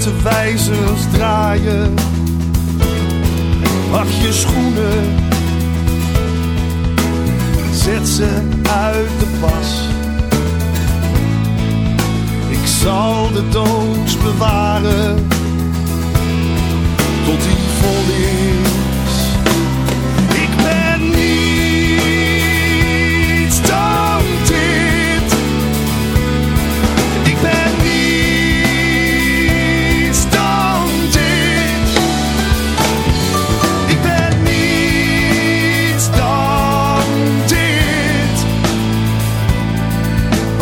te wijzers draaien. Wacht je schoenen, zet ze uit de pas. Ik zal de doos bewaren tot die volle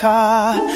Car.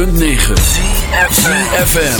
106.9 CFFM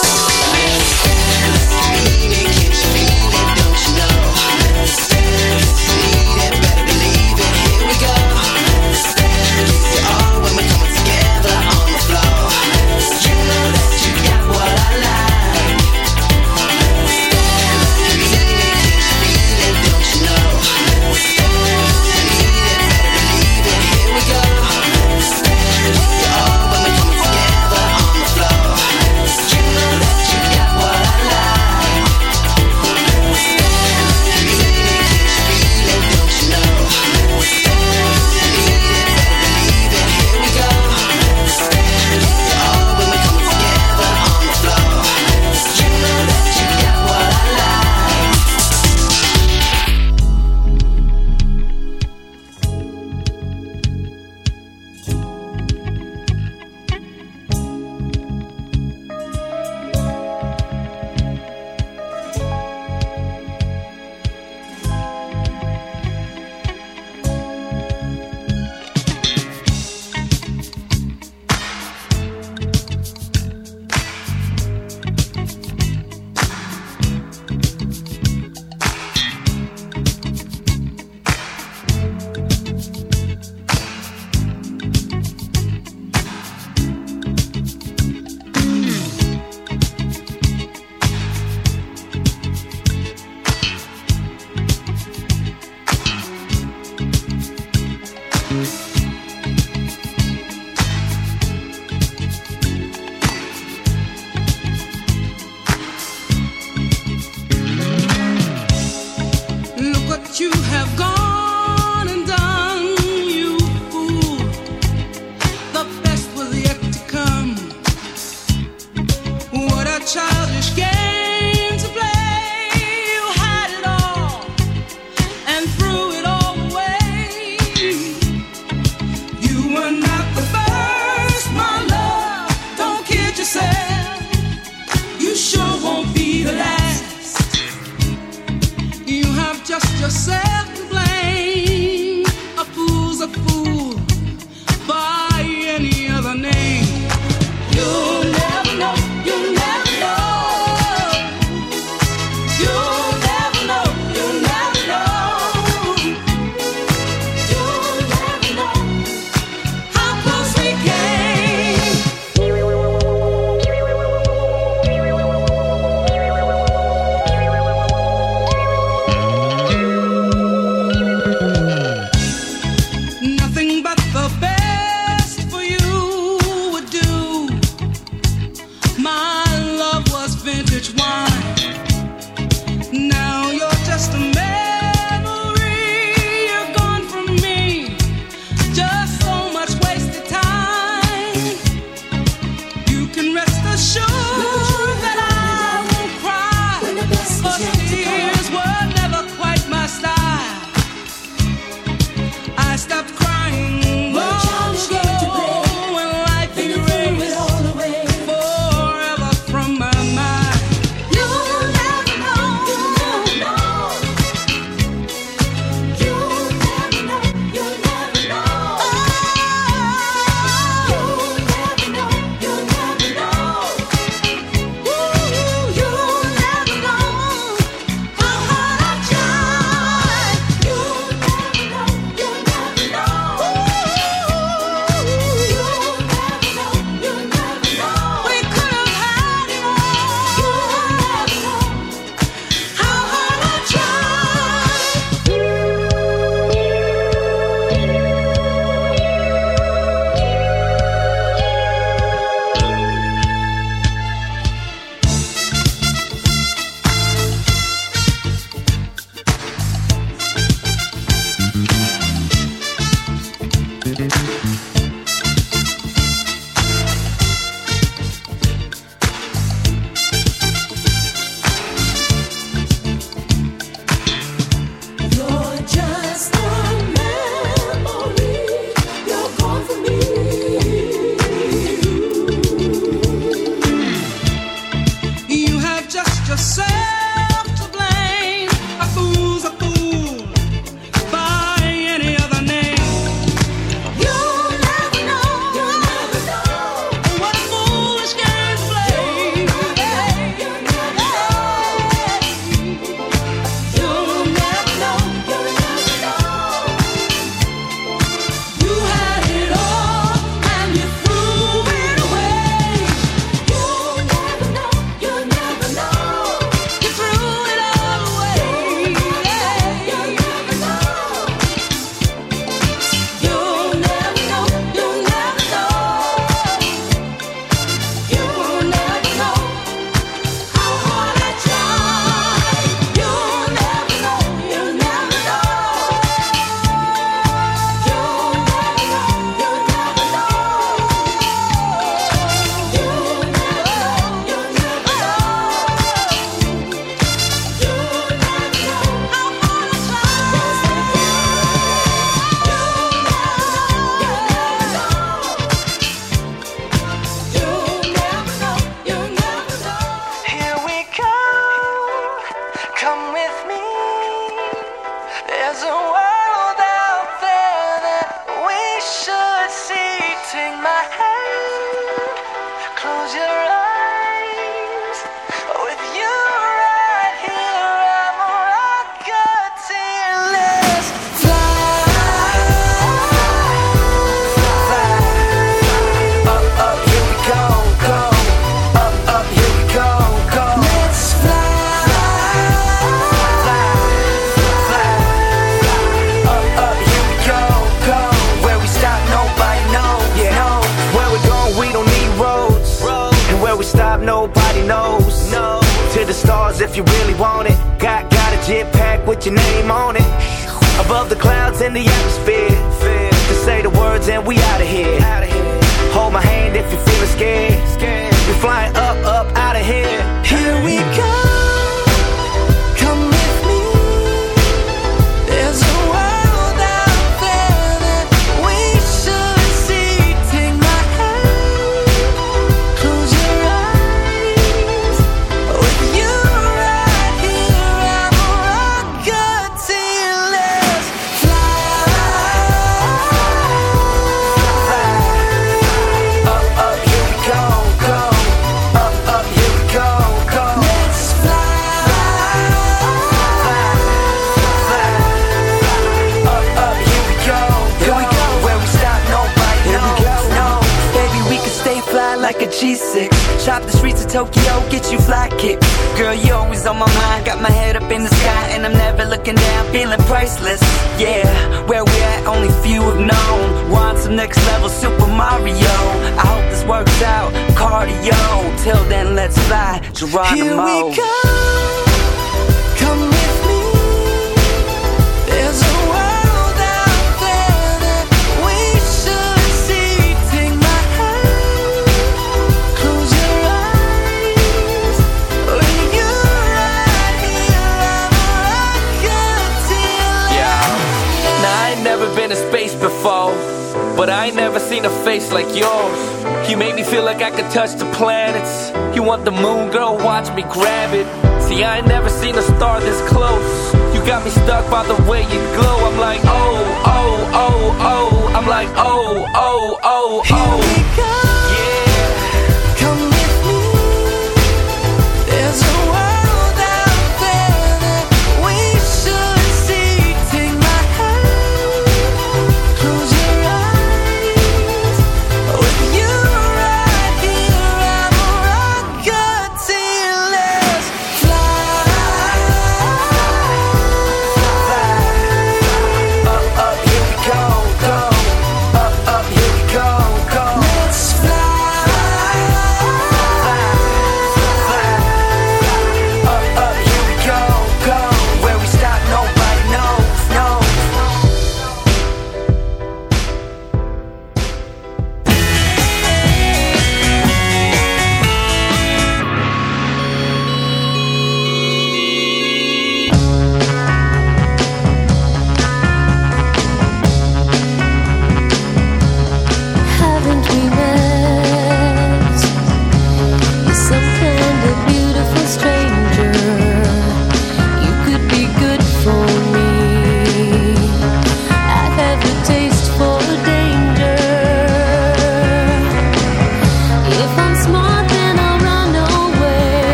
Show.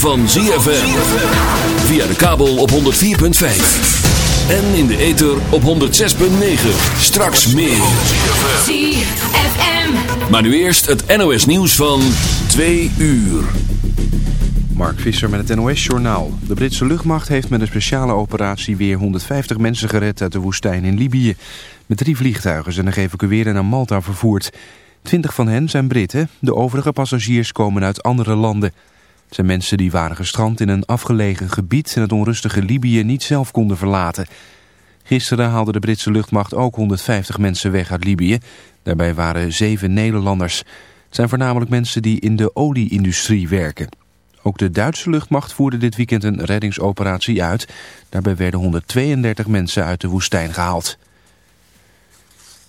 van ZFM. Via de kabel op 104.5. En in de ether op 106.9. Straks meer. ZFM. Maar nu eerst het NOS nieuws van 2 uur. Mark Visser met het NOS-journaal. De Britse luchtmacht heeft met een speciale operatie weer 150 mensen gered uit de woestijn in Libië. Met drie vliegtuigen zijn er geëvacueerden naar Malta vervoerd. Twintig van hen zijn Britten, de overige passagiers komen uit andere landen. Het zijn mensen die waren gestrand in een afgelegen gebied en het onrustige Libië niet zelf konden verlaten. Gisteren haalde de Britse luchtmacht ook 150 mensen weg uit Libië. Daarbij waren zeven Nederlanders. Het zijn voornamelijk mensen die in de olieindustrie werken. Ook de Duitse luchtmacht voerde dit weekend een reddingsoperatie uit. Daarbij werden 132 mensen uit de woestijn gehaald.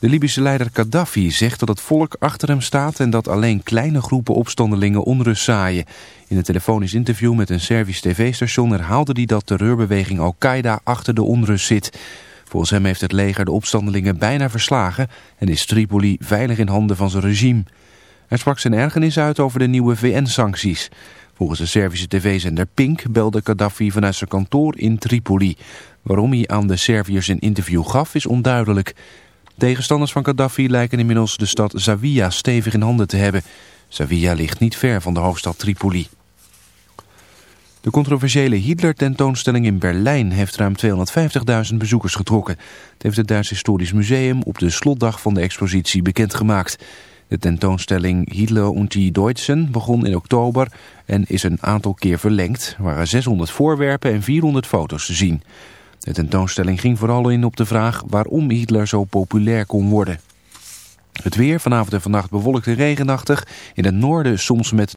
De Libische leider Gaddafi zegt dat het volk achter hem staat en dat alleen kleine groepen opstandelingen onrust zaaien. In een telefonisch interview met een Servisch tv-station herhaalde hij dat terreurbeweging Al-Qaeda achter de onrust zit. Volgens hem heeft het leger de opstandelingen bijna verslagen en is Tripoli veilig in handen van zijn regime. Hij sprak zijn ergernis uit over de nieuwe VN-sancties. Volgens de Servische tv-zender Pink belde Gaddafi vanuit zijn kantoor in Tripoli. Waarom hij aan de Serviërs een interview gaf is onduidelijk. Tegenstanders van Gaddafi lijken inmiddels de stad Zawiya stevig in handen te hebben. Zawiya ligt niet ver van de hoofdstad Tripoli. De controversiële Hitler-tentoonstelling in Berlijn heeft ruim 250.000 bezoekers getrokken. Het heeft het Duits Historisch Museum op de slotdag van de expositie bekendgemaakt. De tentoonstelling Hitler und die Deutschen begon in oktober en is een aantal keer verlengd. Er waren 600 voorwerpen en 400 foto's te zien. De tentoonstelling ging vooral in op de vraag waarom Hitler zo populair kon worden. Het weer vanavond en vannacht bewolkt en regenachtig. In het noorden soms met